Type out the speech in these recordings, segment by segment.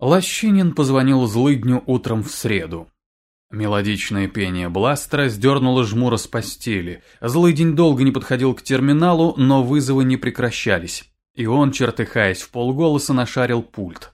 Лощинин позвонил злыдню утром в среду. Мелодичное пение бластера сдернуло жмура с постели. Злыдень долго не подходил к терминалу, но вызовы не прекращались. И он, чертыхаясь в полголоса, нашарил пульт.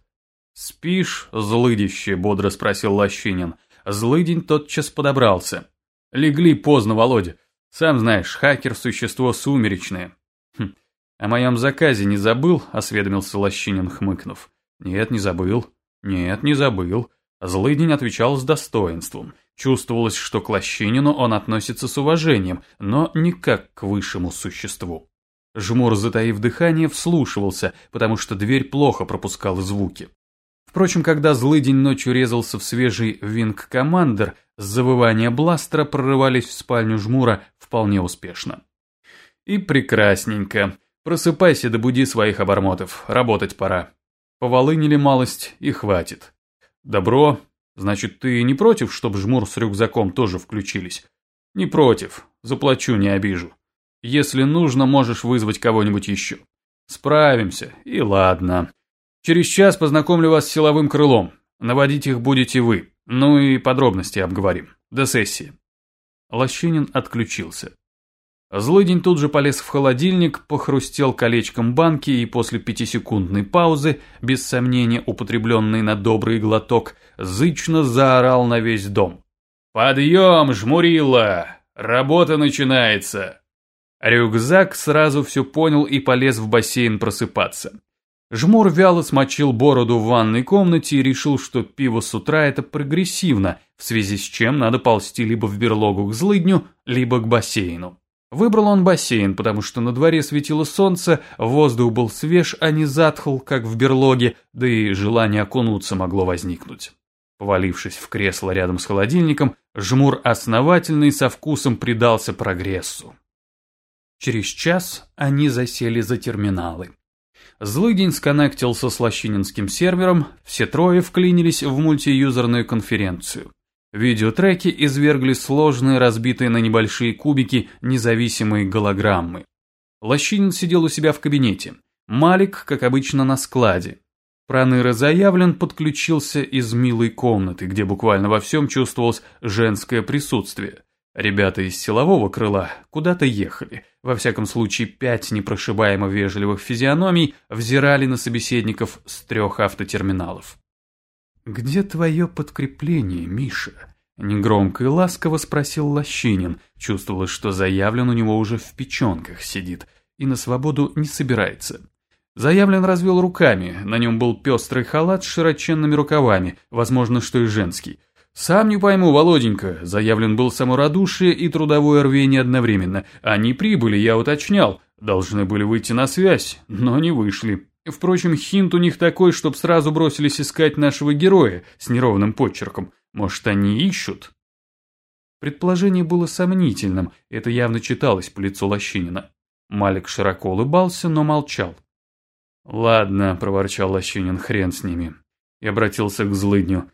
«Спишь, злыдище?» – бодро спросил Лощинин. Злыдень тотчас подобрался. «Легли поздно, Володя. Сам знаешь, хакер – существо сумеречное». «Хм, о моем заказе не забыл?» – осведомился Лощинин, хмыкнув. «Нет, не забыл». Нет, не забыл. Злыдень отвечал с достоинством. Чувствовалось, что к Лощинину он относится с уважением, но не как к высшему существу. Жмур, затаив дыхание, вслушивался, потому что дверь плохо пропускала звуки. Впрочем, когда Злыдень ночью резался в свежий винг-командер, завывания бластера прорывались в спальню Жмура вполне успешно. И прекрасненько. Просыпайся да буди своих обормотов, работать пора. Поволынили малость и хватит. Добро. Значит, ты не против, чтоб жмур с рюкзаком тоже включились? Не против. Заплачу, не обижу. Если нужно, можешь вызвать кого-нибудь еще. Справимся, и ладно. Через час познакомлю вас с силовым крылом. Наводить их будете вы. Ну и подробности обговорим. До сессии. Лощинин отключился. Злыдень тут же полез в холодильник, похрустел колечком банки и после пятисекундной паузы, без сомнения употребленной на добрый глоток, зычно заорал на весь дом. «Подъем, жмурила! Работа начинается!» Рюкзак сразу все понял и полез в бассейн просыпаться. Жмур вяло смочил бороду в ванной комнате и решил, что пиво с утра это прогрессивно, в связи с чем надо ползти либо в берлогу к злыдню, либо к бассейну. Выбрал он бассейн, потому что на дворе светило солнце, воздух был свеж, а не затхл, как в берлоге, да и желание окунуться могло возникнуть. Повалившись в кресло рядом с холодильником, жмур основательный со вкусом предался прогрессу. Через час они засели за терминалы. Злыдень сконнектился с лощининским сервером, все трое вклинились в мультиюзерную конференцию. Видеотреки извергли сложные, разбитые на небольшие кубики, независимые голограммы. Лощинин сидел у себя в кабинете. Малик, как обычно, на складе. Проныра заявлен подключился из милой комнаты, где буквально во всем чувствовалось женское присутствие. Ребята из силового крыла куда-то ехали. Во всяком случае, пять непрошибаемо вежливых физиономий взирали на собеседников с трех автотерминалов. «Где твое подкрепление, Миша?» Негромко и ласково спросил Лощинин. Чувствовалось, что заявлен у него уже в печенках сидит и на свободу не собирается. Заявлен развел руками, на нем был пестрый халат с широченными рукавами, возможно, что и женский. «Сам не пойму, Володенька», заявлен был саморадушие и трудовое рвение одновременно. Они прибыли, я уточнял, должны были выйти на связь, но не вышли. Впрочем, хинт у них такой, чтоб сразу бросились искать нашего героя с неровным почерком. Может, они ищут? Предположение было сомнительным, это явно читалось по лицу Лощинина. Малик широко улыбался, но молчал. «Ладно», — проворчал Лощинин, — «хрен с ними». И обратился к злыдню.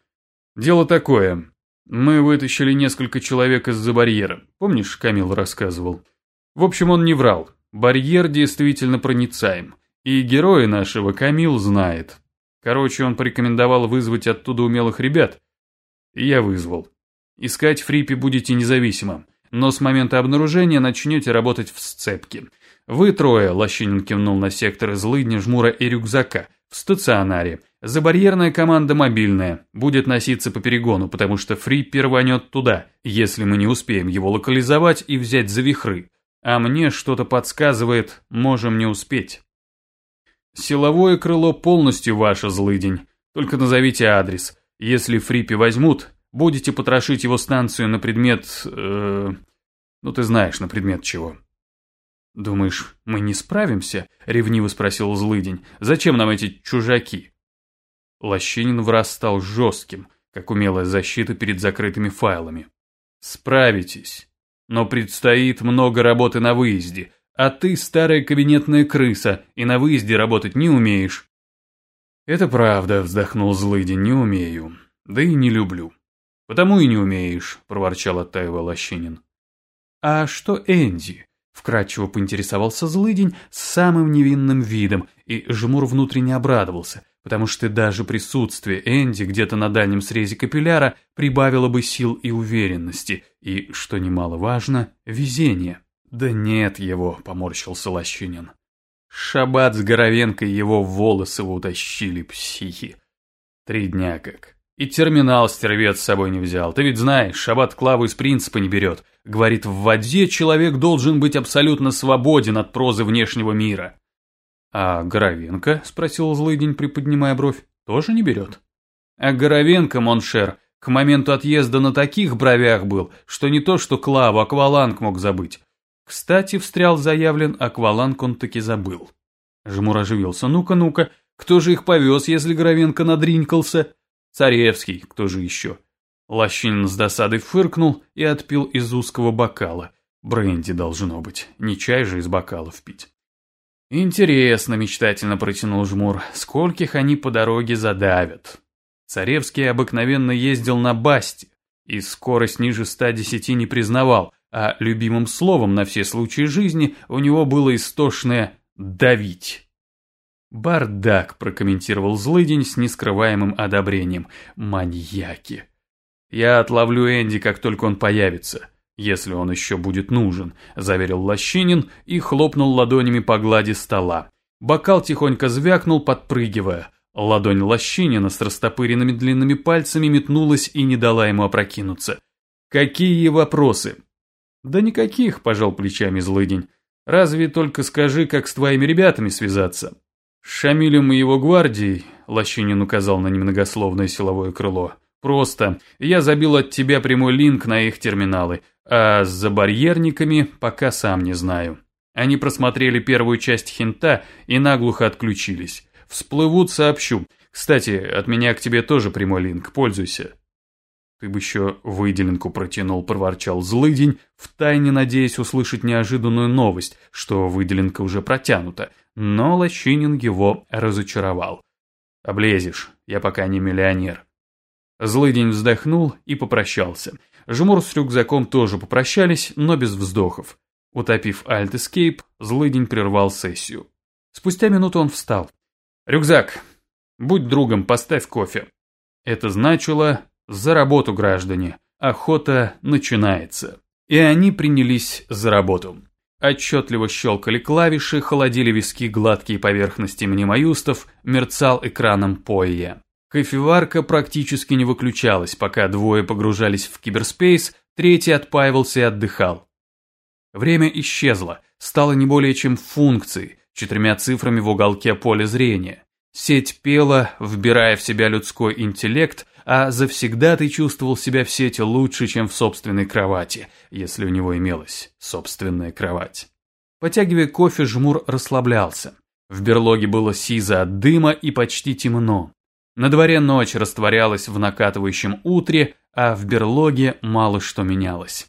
«Дело такое. Мы вытащили несколько человек из-за барьера. Помнишь, Камил рассказывал? В общем, он не врал. Барьер действительно проницаем. И героя нашего Камил знает. Короче, он порекомендовал вызвать оттуда умелых ребят. Я вызвал. Искать Фрипи будете независимо, но с момента обнаружения начнете работать в сцепке. Вы трое, Лощинин кивнул на секторы злыдня, жмура и рюкзака, в стационаре. Забарьерная команда мобильная, будет носиться по перегону, потому что Фриппи рванет туда, если мы не успеем его локализовать и взять за вихры. А мне что-то подсказывает, можем не успеть. Силовое крыло полностью ваше, злыдень. Только назовите адрес. Если Фрипи возьмут, будете потрошить его станцию на предмет... Э, ну, ты знаешь, на предмет чего. «Думаешь, мы не справимся?» — ревниво спросил злыдень. «Зачем нам эти чужаки?» Лощинин враз стал жестким, как умелая защита перед закрытыми файлами. «Справитесь. Но предстоит много работы на выезде, а ты старая кабинетная крыса и на выезде работать не умеешь. Это правда, вздохнул злыдень, не умею. Да и не люблю. Потому и не умеешь, проворчал оттаивал Лощинин. А что Энди? Вкратчиво поинтересовался злыдень с самым невинным видом, и Жмур внутренне обрадовался, потому что даже присутствие Энди где-то на дальнем срезе капилляра прибавило бы сил и уверенности, и, что немаловажно, везения. «Да нет его», — поморщился Лощинин. Шабат с Горовенкой его волосы утащили, психи. Три дня как. И терминал стервец с собой не взял. Ты ведь знаешь, Шабат Клаву из принципа не берет. Говорит, в воде человек должен быть абсолютно свободен от прозы внешнего мира. А Горовенко, спросил Злыдень, приподнимая бровь, тоже не берет? А Горовенко, mon cher, к моменту отъезда на таких бровях был, что не то что Клаву, акваланг мог забыть. Кстати, встрял заявлен, акваланг он таки забыл. Жмур оживился. Ну-ка, ну-ка, кто же их повез, если Горовенко надринкался? Царевский, кто же еще? Лощинин с досадой фыркнул и отпил из узкого бокала. Бренди должно быть, не чай же из бокалов пить. «Интересно», — мечтательно протянул Жмур, — «скольких они по дороге задавят?» Царевский обыкновенно ездил на басте и скорость ниже 110 не признавал, а любимым словом на все случаи жизни у него было истошное «давить». «Бардак», – прокомментировал злыдень с нескрываемым одобрением. «Маньяки». «Я отловлю Энди, как только он появится, если он еще будет нужен», – заверил Лощинин и хлопнул ладонями по глади стола. Бокал тихонько звякнул, подпрыгивая. Ладонь Лощинина с растопыренными длинными пальцами метнулась и не дала ему опрокинуться. «Какие вопросы?» «Да никаких», – пожал плечами злыдень. «Разве только скажи, как с твоими ребятами связаться?» «С Шамилем и его гвардией», – Лощинин указал на немногословное силовое крыло. «Просто. Я забил от тебя прямой линк на их терминалы, а за барьерниками пока сам не знаю. Они просмотрели первую часть хинта и наглухо отключились. Всплывут, сообщу. Кстати, от меня к тебе тоже прямой линк, пользуйся». «Ты бы еще выделенку протянул», – проворчал злыдень, втайне надеясь услышать неожиданную новость, что выделенка уже протянута, но Лощинин его разочаровал. «Облезешь, я пока не миллионер». Злыдень вздохнул и попрощался. Жмур с рюкзаком тоже попрощались, но без вздохов. Утопив Alt Escape, Злыдень прервал сессию. Спустя минуту он встал. «Рюкзак, будь другом, поставь кофе». Это значило за работу, граждане. Охота начинается. И они принялись за работу. Отчетливо щелкали клавиши, холодили виски гладкие поверхности мнемоюстов, мерцал экраном Пойя. Кофеварка практически не выключалась, пока двое погружались в киберспейс, третий отпаивался и отдыхал. Время исчезло, стало не более чем функцией, четырьмя цифрами в уголке поля зрения. Сеть пела, вбирая в себя людской интеллект, а завсегда ты чувствовал себя в сети лучше, чем в собственной кровати, если у него имелась собственная кровать. Потягивая кофе, жмур расслаблялся. В берлоге было сизо от дыма и почти темно. На дворе ночь растворялась в накатывающем утре, а в берлоге мало что менялось.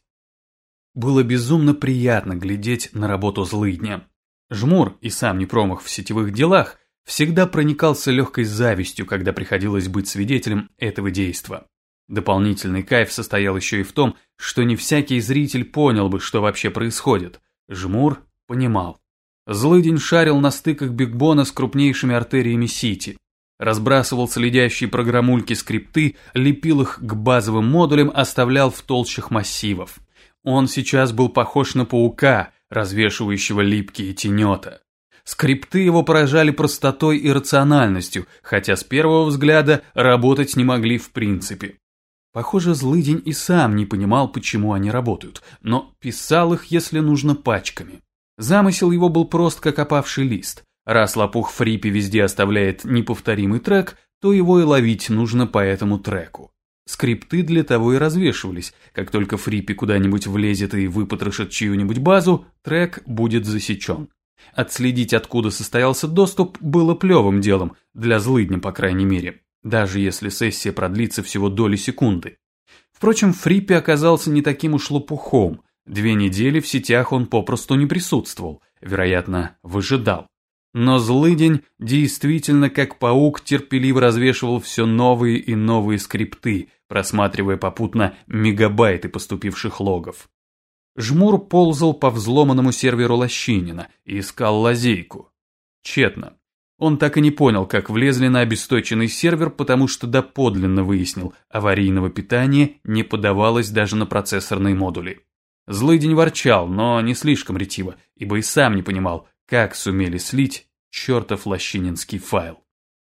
Было безумно приятно глядеть на работу злыдня. Жмур, и сам не промах в сетевых делах, всегда проникался легкой завистью, когда приходилось быть свидетелем этого действа. Дополнительный кайф состоял еще и в том, что не всякий зритель понял бы, что вообще происходит. Жмур понимал. Злыдень шарил на стыках Бигбона с крупнейшими артериями Сити. Разбрасывал следящие программульки скрипты, лепил их к базовым модулям, оставлял в толщах массивов. Он сейчас был похож на паука, развешивающего липкие тенета. Скрипты его поражали простотой и рациональностью, хотя с первого взгляда работать не могли в принципе. Похоже, Злыдень и сам не понимал, почему они работают, но писал их, если нужно, пачками. Замысел его был прост, как опавший лист. Раз лопух Фрипи везде оставляет неповторимый трек, то его и ловить нужно по этому треку. Скрипты для того и развешивались. Как только Фрипи куда-нибудь влезет и выпотрошит чью-нибудь базу, трек будет засечен. Отследить, откуда состоялся доступ, было плевым делом, для злыдня, по крайней мере, даже если сессия продлится всего доли секунды. Впрочем, Фриппи оказался не таким уж лопухом. Две недели в сетях он попросту не присутствовал, вероятно, выжидал. Но злыдень действительно, как паук, терпеливо развешивал все новые и новые скрипты, просматривая попутно мегабайты поступивших логов. Жмур ползал по взломанному серверу Лощинина и искал лазейку. Тщетно. Он так и не понял, как влезли на обесточенный сервер, потому что доподлинно выяснил, аварийного питания не подавалось даже на процессорные модули. Злый день ворчал, но не слишком ретиво, ибо и сам не понимал, как сумели слить чертов лощининский файл.